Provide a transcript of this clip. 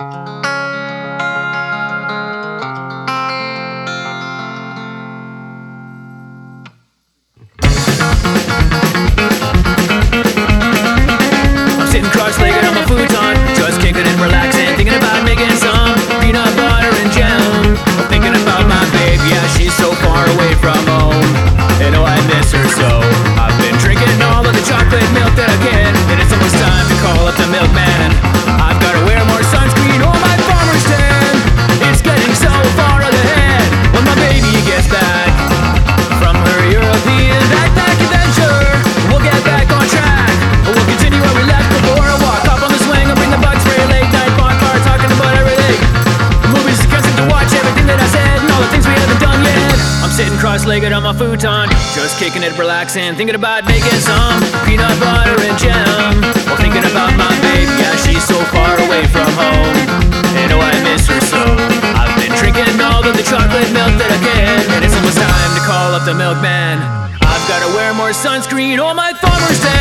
Música cross-legged on my futon, just kicking it, relaxing, thinking about making some peanut butter and jam. While thinking about my baby, yeah, she's so far away from home, and oh, I miss her so. I've been drinking all of the chocolate milk that I can, and it's almost time to call up the milkman. I've gotta wear more sunscreen or my farmer's tan.